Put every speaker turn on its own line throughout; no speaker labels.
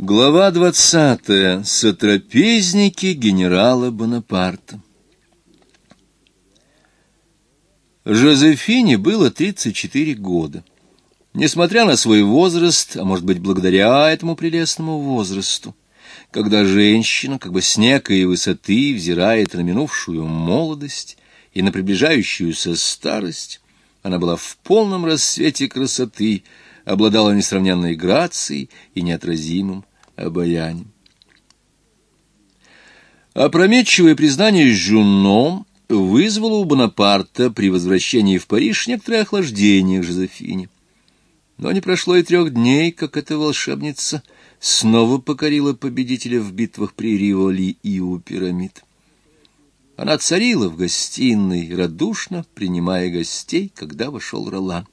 Глава двадцатая. Сотрапезники генерала Бонапарта. Жозефине было 34 года. Несмотря на свой возраст, а может быть, благодаря этому прелестному возрасту, когда женщина, как бы с некой высоты, взирает на минувшую молодость и на приближающуюся старость, она была в полном рассвете красоты, обладала несравненной грацией и неотразимым обаянием. Опрометчивое признание Жюно вызвало у Бонапарта при возвращении в Париж некоторое охлаждение к Жозефине. Но не прошло и трех дней, как эта волшебница снова покорила победителя в битвах при Риволи и у пирамид. Она царила в гостиной, радушно принимая гостей, когда вошел Ролан.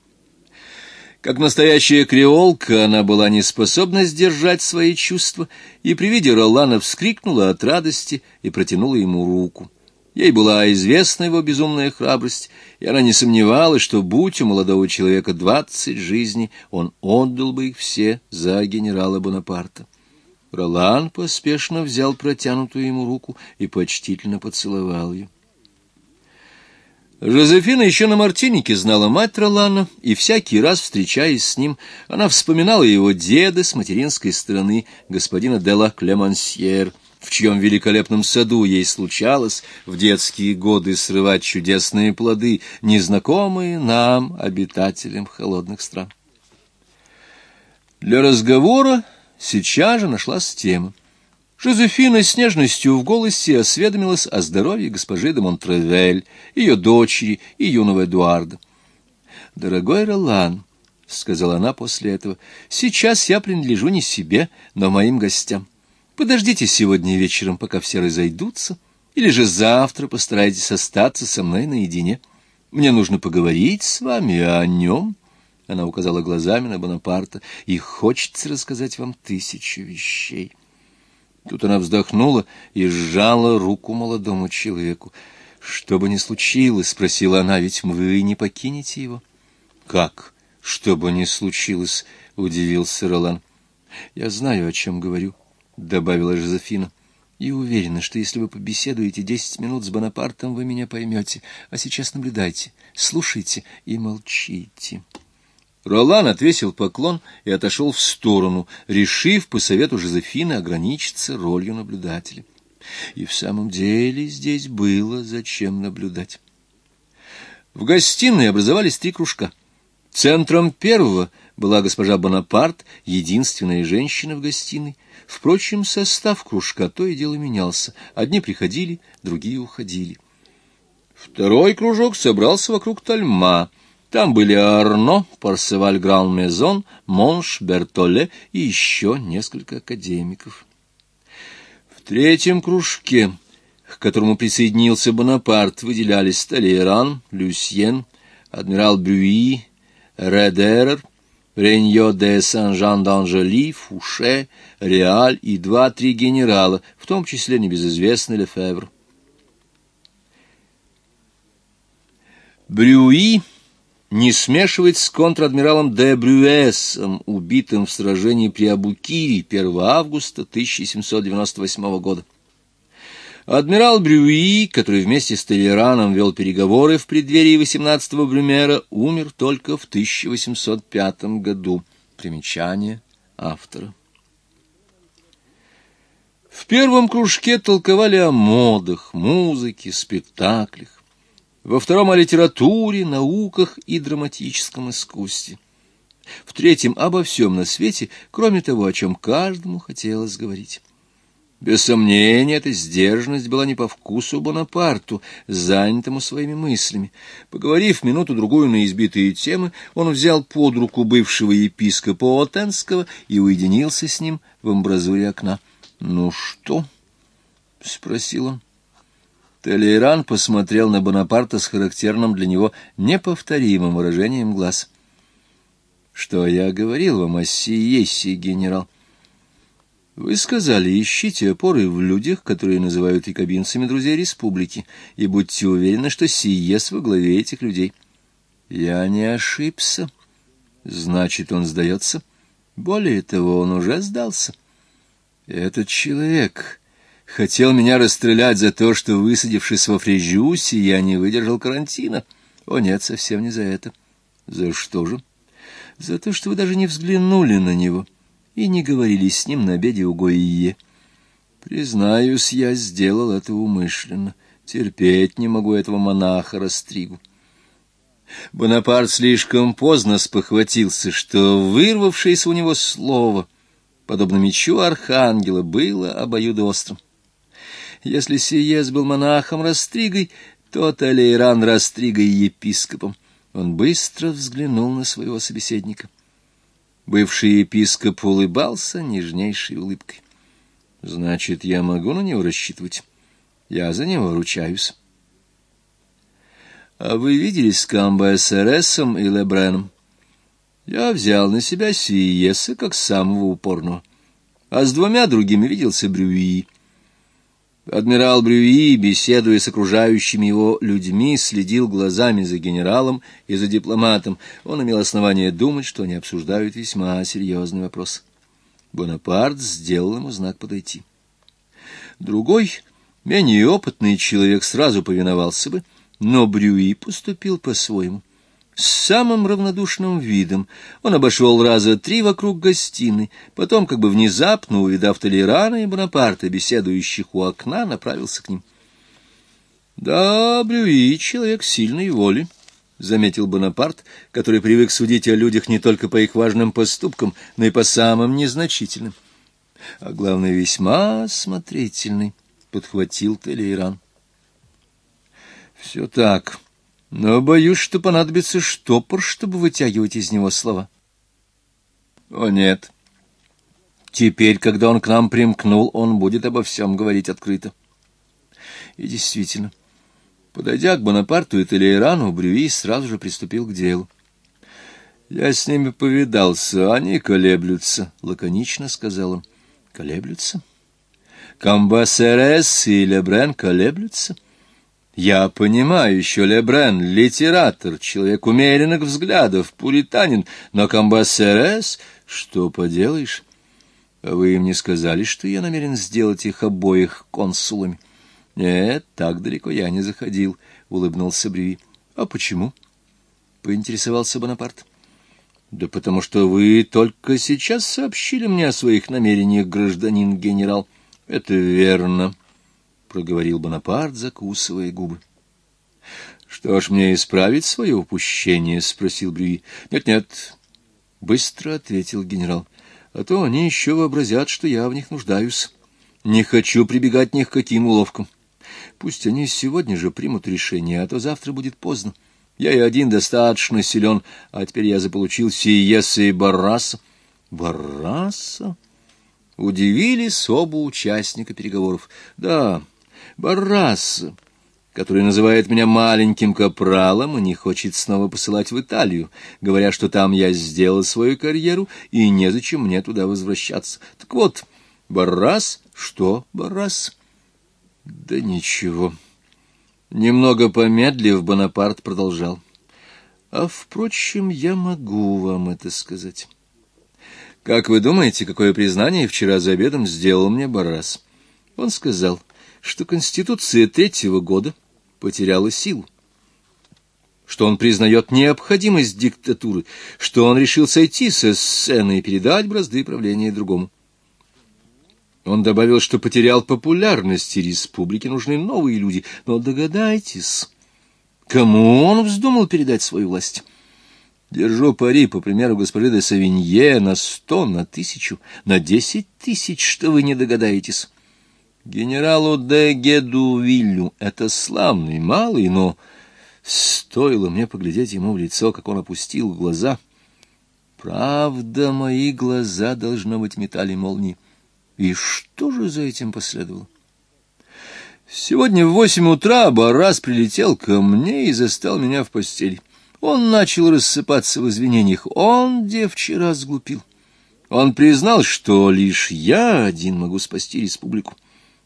Как настоящая креолка, она была не способна сдержать свои чувства, и при виде Ролана вскрикнула от радости и протянула ему руку. Ей была известна его безумная храбрость, и она не сомневалась, что, будь у молодого человека двадцать жизней, он отдал бы их все за генерала Бонапарта. Ролан поспешно взял протянутую ему руку и почтительно поцеловал ее. Жозефина еще на Мартинике знала мать Ролана, и всякий раз, встречаясь с ним, она вспоминала его деда с материнской стороны, господина Дела Клемансьер, в чьем великолепном саду ей случалось в детские годы срывать чудесные плоды, незнакомые нам, обитателям холодных стран. Для разговора сейчас же нашлась тема. Жозефина с нежностью в голосе осведомилась о здоровье госпожи де Монтревель, ее дочери и юного Эдуарда. «Дорогой Ролан», — сказала она после этого, — «сейчас я принадлежу не себе, но моим гостям. Подождите сегодня вечером, пока все разойдутся, или же завтра постарайтесь остаться со мной наедине. Мне нужно поговорить с вами о нем». Она указала глазами на Бонапарта, — и хочется рассказать вам тысячу вещей. Тут она вздохнула и сжала руку молодому человеку. — Что бы ни случилось, — спросила она, — ведь вы не покинете его. — Как? Что бы ни случилось, — удивился Ролан. — Я знаю, о чем говорю, — добавила Жозефина. — И уверена, что если вы побеседуете десять минут с Бонапартом, вы меня поймете. А сейчас наблюдайте, слушайте и молчите. Ролан отвесил поклон и отошел в сторону, решив по совету Жозефины ограничиться ролью наблюдателя. И в самом деле здесь было зачем наблюдать. В гостиной образовались три кружка. Центром первого была госпожа Бонапарт, единственная женщина в гостиной. Впрочем, состав кружка то и дело менялся. Одни приходили, другие уходили. Второй кружок собрался вокруг Тальма — там были Арно, Парсеваль Гран-Мезон, Монш, Бертоле и еще несколько академиков. В третьем кружке, к которому присоединился Бонапарт, выделялись Толеран, Люсьен, адмирал Брюи, Редерер, Реньо де Сан-Жан-d'Анжели, Фуше, Реаль и два-три генерала, в том числе небезызвестный Лефевр. Брюи не смешивать с контр-адмиралом де Брюэсом, убитым в сражении при Абукире 1 августа 1798 года. Адмирал Брюи, который вместе с Толераном вел переговоры в преддверии 18-го Брюмера, умер только в 1805 году. Примечание автора. В первом кружке толковали о модах, музыке, спектаклях во втором — о литературе, науках и драматическом искусстве, в третьем — обо всем на свете, кроме того, о чем каждому хотелось говорить. Без сомнения, эта сдержанность была не по вкусу Бонапарту, занятому своими мыслями. Поговорив минуту-другую на избитые темы, он взял под руку бывшего епископа Отенского и уединился с ним в амбразуре окна. — Ну что? — спросил он. Толейран посмотрел на Бонапарта с характерным для него неповторимым выражением глаз. — Что я говорил вам о Сиесе, генерал? — Вы сказали, ищите опоры в людях, которые называют якобинцами друзей республики, и будьте уверены, что Сиес во главе этих людей. — Я не ошибся. — Значит, он сдается. Более того, он уже сдался. — Этот человек хотел меня расстрелять за то, что, высадившись во Фрежюсе, я не выдержал карантина. О нет, совсем не за это. За что же? За то, что вы даже не взглянули на него и не говорили с ним на обеде у Гойе. Признаюсь, я сделал это умышленно. Терпеть не могу этого монаха Растригу. Бонапарт слишком поздно спохватился, что вырвавшееся у него слово, подобно мечу архангела, было обоюдоострым. Если Сиес был монахом Растригой, то Талейран Растригой епископом. Он быстро взглянул на своего собеседника. Бывший епископ улыбался нежнейшей улыбкой. «Значит, я могу на него рассчитывать? Я за него ручаюсь». «А вы виделись с Камбо-СРСом и Лебреном?» «Я взял на себя Сиеса как самого упорного, а с двумя другими виделся Брюи». Адмирал Брюи, беседуя с окружающими его людьми, следил глазами за генералом и за дипломатом. Он имел основание думать, что они обсуждают весьма серьезный вопрос. Бонапарт сделал ему знак подойти. Другой, менее опытный человек сразу повиновался бы, но Брюи поступил по-своему. С самым равнодушным видом он обошел раза три вокруг гостиной, потом, как бы внезапно, увидав Толерана и Бонапарта, беседующих у окна, направился к ним. — Да, Брюи — человек сильной воли, — заметил Бонапарт, который привык судить о людях не только по их важным поступкам, но и по самым незначительным. — А главное, весьма осмотрительный, — подхватил Толеран. — Все так. — но боюсь, что понадобится штопор, чтобы вытягивать из него слова. О, нет. Теперь, когда он к нам примкнул, он будет обо всем говорить открыто. И действительно, подойдя к Бонапарту и Толейрану, Брюи сразу же приступил к делу. «Я с ними повидался, они колеблются», — лаконично сказал он. «Колеблются? Камбасерес и Лебрен колеблются?» Я понимаю еще Лебрен, литератор, человек умеренных взглядов, пуританин, но Камбасерес, что поделаешь? Вы им не сказали, что я намерен сделать их обоих консулами? Нет, так далеко я не заходил, — улыбнулся Брюи. А почему? — поинтересовался Бонапарт. Да потому что вы только сейчас сообщили мне о своих намерениях, гражданин генерал. Это верно, — проговорил Бонапарт, закусывая губы. — Что ж, мне исправить свое упущение? — спросил Брюи. Нет, — Нет-нет, — быстро ответил генерал. — А то они еще вообразят, что я в них нуждаюсь. Не хочу прибегать ни к каким уловкам. Пусть они сегодня же примут решение, а то завтра будет поздно. Я и один достаточно силен, а теперь я заполучил Сиеса и Барраса. Барраса? Удивились оба участника переговоров. Да, Барраса, который называет меня маленьким капралом и не хочет снова посылать в Италию, говоря, что там я сделал свою карьеру и незачем мне туда возвращаться. Так вот, Баррас, что Баррас? Да ничего. Немного помедлив, Бонапарт продолжал. А, впрочем, я могу вам это сказать. Как вы думаете, какое признание вчера за обедом сделал мне Баррас? Он сказал — что Конституция третьего года потеряла силу, что он признает необходимость диктатуры, что он решил сойти со сцены и передать бразды правления другому. Он добавил, что потерял популярность, и республике нужны новые люди. Но догадайтесь, кому он вздумал передать свою власть? Держу пари, по примеру госпожи де Савинье, на сто, на тысячу, на десять тысяч, что вы не догадаетесь. Генералу де Гедувилю это славный, малый, но стоило мне поглядеть ему в лицо, как он опустил глаза. Правда, мои глаза, должно быть, метали молнии. И что же за этим последовало? Сегодня в восемь утра Барас прилетел ко мне и застал меня в постели. Он начал рассыпаться в извинениях. Он, где вчера сглупил. Он признал, что лишь я один могу спасти республику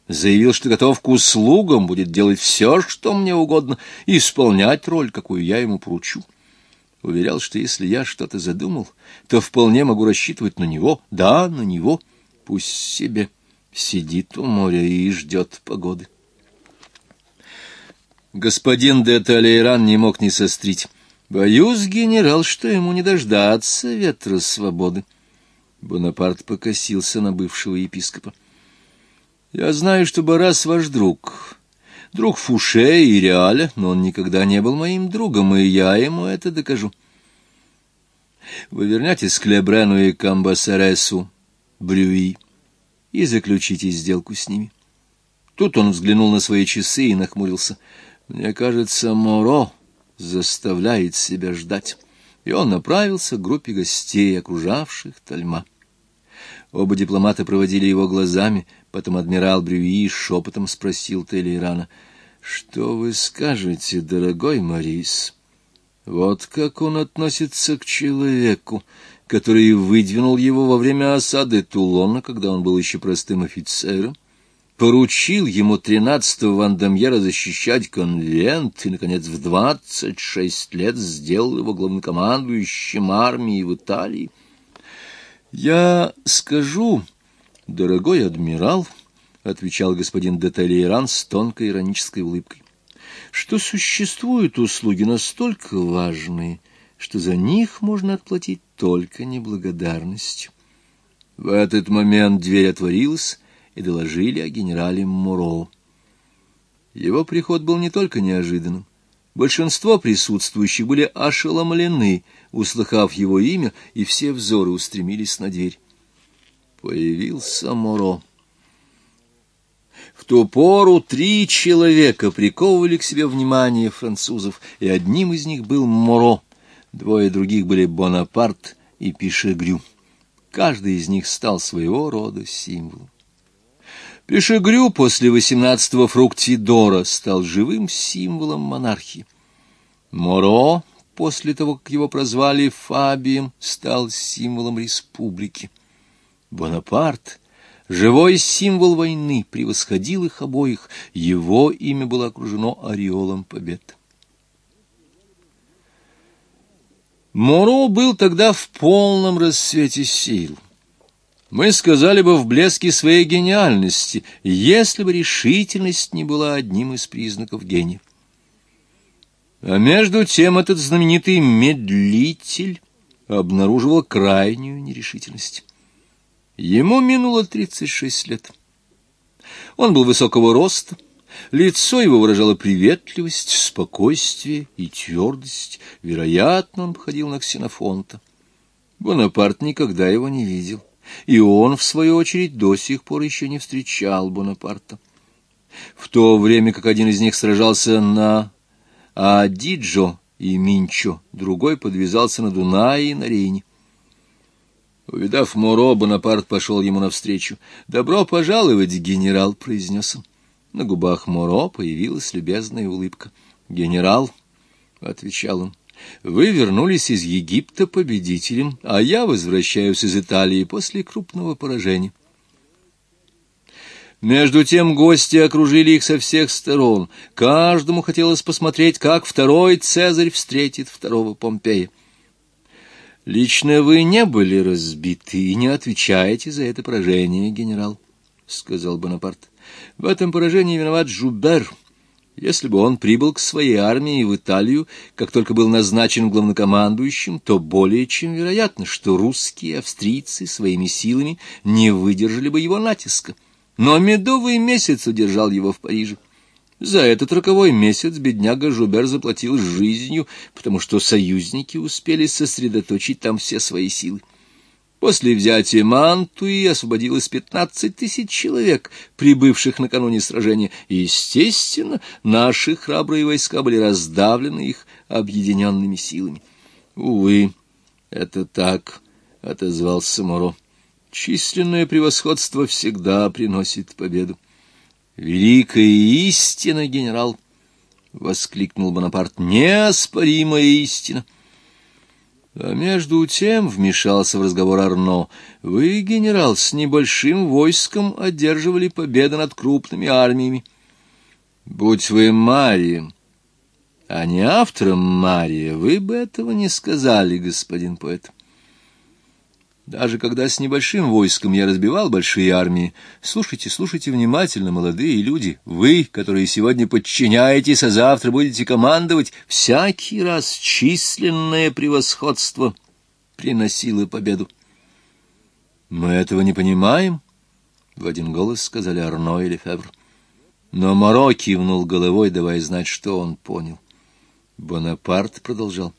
заявил, что готов к услугам, будет делать все, что мне угодно, и исполнять роль, какую я ему поручу. Уверял, что если я что-то задумал, то вполне могу рассчитывать на него, да, на него, пусть себе. сидит у моря и ждет погоды. Господин де Талейран не мог не сострить. Боюсь, генерал, что ему не дождаться ветра свободы. Бонапарт покосился на бывшего епископа. Я знаю, что Барас ваш друг, друг Фуше и Реаля, но он никогда не был моим другом, и я ему это докажу. Вы вернетесь к Лебрену и Камбасаресу, Брюи, и заключите сделку с ними. Тут он взглянул на свои часы и нахмурился. Мне кажется, Моро заставляет себя ждать. И он направился к группе гостей, окружавших Тальма. Оба дипломата проводили его глазами, потом адмирал Брюи шепотом спросил Телейрана, «Что вы скажете, дорогой Морис? Вот как он относится к человеку, который выдвинул его во время осады Тулона, когда он был еще простым офицером?» поручил ему тринадцатого Вандамьера защищать конвент и, наконец, в двадцать шесть лет сделал его главнокомандующим армии в Италии. «Я скажу, дорогой адмирал», — отвечал господин де с тонкой иронической улыбкой, «что существуют услуги настолько важные, что за них можно отплатить только неблагодарностью». В этот момент дверь отворилась, и доложили о генерале Муро. Его приход был не только неожиданным. Большинство присутствующих были ошеломлены, услыхав его имя, и все взоры устремились на дверь. Появился Моро. В ту пору три человека приковывали к себе внимание французов, и одним из них был Моро, двое других были Бонапарт и Пишегрю. Каждый из них стал своего рода символом. Пешегрю после восемнадцатого фруктидора стал живым символом монархии. Моро, после того, как его прозвали Фабием, стал символом республики. Бонапарт, живой символ войны, превосходил их обоих, его имя было окружено ореолом побед. Моро был тогда в полном расцвете сил мы сказали бы в блеске своей гениальности, если бы решительность не была одним из признаков гения. А между тем этот знаменитый медлитель обнаруживал крайнюю нерешительность. Ему минуло 36 лет. Он был высокого роста, лицо его выражало приветливость, спокойствие и твердость. Вероятно, он походил на ксенофонта. Бонапарт никогда его не видел и он, в свою очередь, до сих пор еще не встречал Бонапарта. В то время как один из них сражался на Адиджо и Минчо, другой подвязался на Дунае и на Рейне. Увидав Моро, Бонапарт пошел ему навстречу. «Добро пожаловать, генерал!» — произнес он. На губах Моро появилась любезная улыбка. «Генерал!» — отвечал он. Вы вернулись из Египта победителем, а я возвращаюсь из Италии после крупного поражения. Между тем гости окружили их со всех сторон. Каждому хотелось посмотреть, как второй Цезарь встретит второго Помпея. «Лично вы не были разбиты и не отвечаете за это поражение, генерал», — сказал Бонапарт. «В этом поражении виноват Жубер». Если бы он прибыл к своей армии в Италию, как только был назначен главнокомандующим, то более чем вероятно, что русские и австрийцы своими силами не выдержали бы его натиска. Но медовый месяц удержал его в Париже. За этот роковой месяц бедняга Жубер заплатил жизнью, потому что союзники успели сосредоточить там все свои силы. После взятия Мантуи освободилось пятнадцать тысяч человек, прибывших накануне сражения, естественно, наши храбрые войска были раздавлены их объединенными силами. — Увы, это так, — отозвался Моро. — Численное превосходство всегда приносит победу. — Великая истина, генерал! — воскликнул Бонапарт. — Неоспоримая истина! — а между тем вмешался в разговор Арно. Вы, генерал, с небольшим войском одерживали победы над крупными армиями. Будь вы Марием, а не автором Мария, вы бы этого не сказали, господин поэт. Даже когда с небольшим войском я разбивал большие армии, слушайте, слушайте внимательно, молодые люди, вы, которые сегодня подчиняетесь, а завтра будете командовать, всякий раз численное превосходство приносило победу. Мы этого не понимаем, — в один голос сказали Арно и Лефевр. Но Моро кивнул головой, давая знать, что он понял. Бонапарт продолжал. —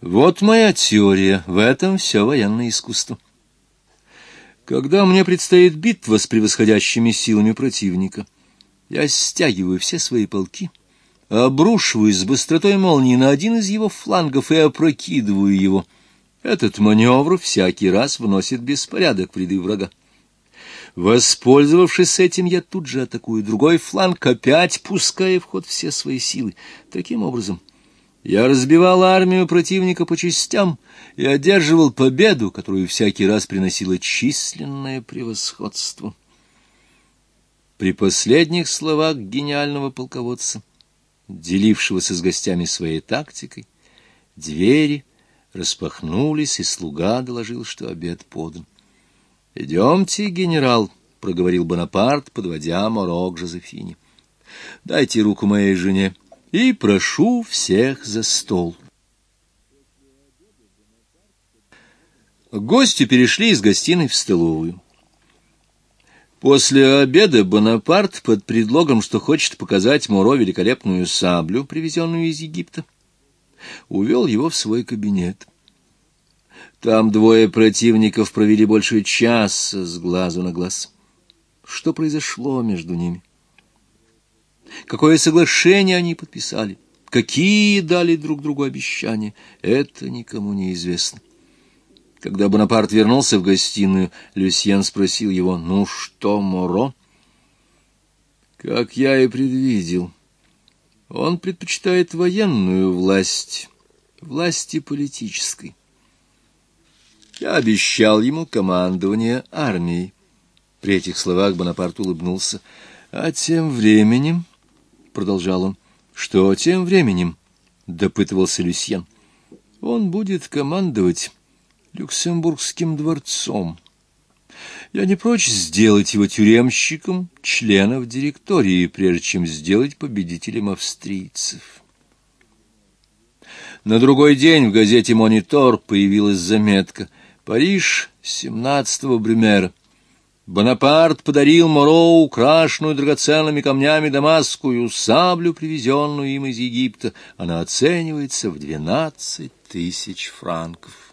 вот моя теория, в этом все военное искусство. Когда мне предстоит битва с превосходящими силами противника, я стягиваю все свои полки, обрушиваюсь с быстротой молнии на один из его флангов и опрокидываю его. Этот маневр всякий раз вносит беспорядок в ряды врага. Воспользовавшись этим, я тут же атакую другой фланг, опять пуская в ход все свои силы. Таким образом, я разбивал армию противника по частям и одерживал победу, которую всякий раз приносило численное превосходство. При последних словах гениального полководца, делившегося с гостями своей тактикой, двери распахнулись, и слуга доложил, что обед подан. — Идемте, генерал, — проговорил Бонапарт, подводя Моро к Жозефине. — Дайте руку моей жене. — и прошу всех за стол. Гости перешли из гостиной в столовую. После обеда Бонапарт, под предлогом, что хочет показать Муро великолепную саблю, привезенную из Египта, увел его в свой кабинет. Там двое противников провели больше часа с глазу на глаз. Что произошло между ними? Какое соглашение они подписали, какие дали друг другу обещания, это никому не известно. Когда Бонапарт вернулся в гостиную, Люсьен спросил его, «Ну что, Моро?» «Как я и предвидел, он предпочитает военную власть, власти политической. Я обещал ему командование армией». При этих словах Бонапарт улыбнулся. «А тем временем...» — продолжал он. — Что тем временем? — допытывался Люсьен. — Он будет командовать Люксембургским дворцом. Я не прочь сделать его тюремщиком членов директории, прежде чем сделать победителем австрийцев. На другой день в газете «Монитор» появилась заметка «Париж, 17-го Брюмера». Бонапарт подарил Моро украшенную драгоценными камнями дамасскую саблю, привезенную им из Египта. Она оценивается в двенадцать тысяч франков.